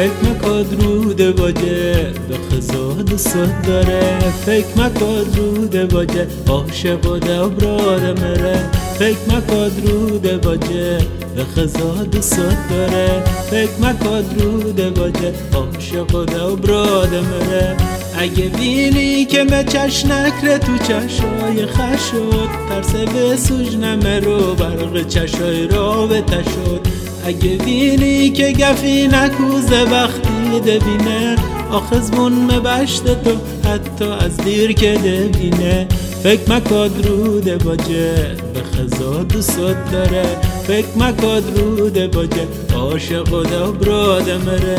فکر مکاد رود باجه به خزا دوست داره. فکر مکاد رود باجه عاشق و دبراد مره. فکر مکاد رود باجه به خزا دوست داره. فکر مکاد رود باجه عاشق و دبراد مره. اگه بینی که به چش نکره تو چشای خشد ترس به سوج نمرو برق چشای رابطه شد. اگه بینی که گفی نکوزه وقتی دبینه آخز بون مبشت تو حتی از دیر که دبینه. فکر مکاد روده باجه به خزا دوست داره. فکر مکاد روده باجه عاشق و دبراده مره.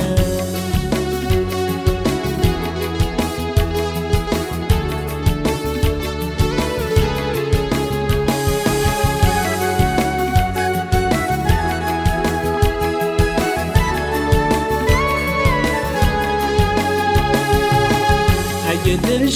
اگه دل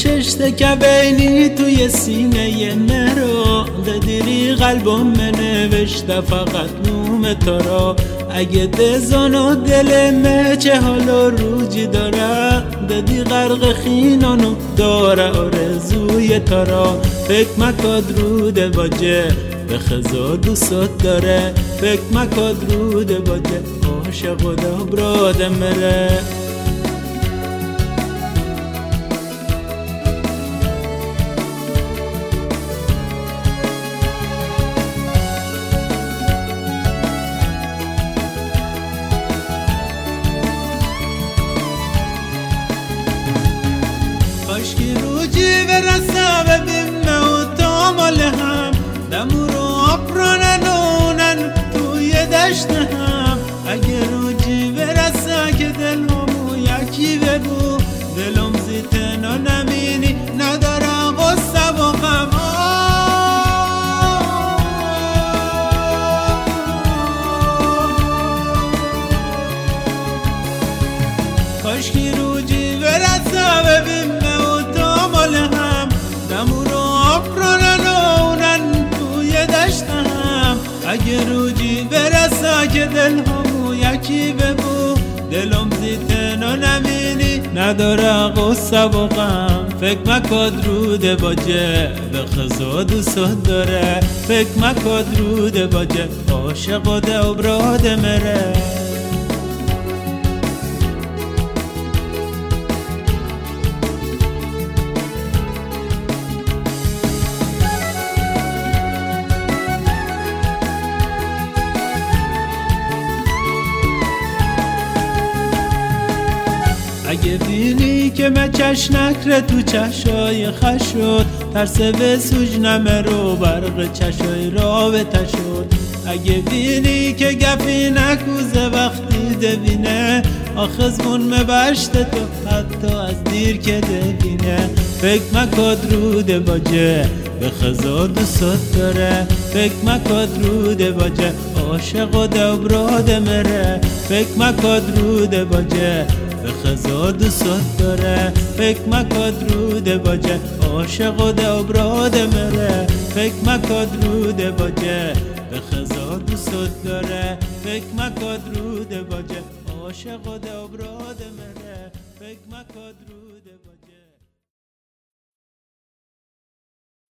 که بینی توی سینه مرا ددیری قلبم نوشته فقط نوم را. اگه دزان و دل مچه حالا روجی داره ددی غرق خینانو داره آرزوی تو را. فکر مکاد روده باجه به خزا دوست داره. فکر مکاد روده باجه عاشق و دبراد مره. کاشکی رو برسه و بیمه و تامال هم. دمو رو آپران نونن توی دشت هم. اگه رو برسه که دل همو یکی ببو. دلم زیتنا نمینی نداره غصه و غم. کاشکی نونن توی دشت هم اگه روجی برسه که دل همو یکی ببو دلم زیتنا نمینی نداره غصه و غم فکر مکاد روده باجه به خزا دوست داره فکر مکاد روده باجه عاشق و دبراد مره بینی که من چش نکره تو چشای خشد ترس به سوج نمرو برق چشای رابطه شد. اگه بینی که گفی نکوزه وقتی دبینه آخز مون مبشت تو حتی از دیر که دبینه فکر مکاد روده باجه به خزا دوست داره. فکر مکاد روده باجه عاشق و دبراد مره. فکر مکاد روده باجه به خزا دوست داره. فکر مکاد روده باجه عاشق و دبراد مره. فکر مکاد روده باجه به خزا دوست داره. فکر مکاد روده باجه عاشق و دبراد مره. فکر مکاد روده باجه.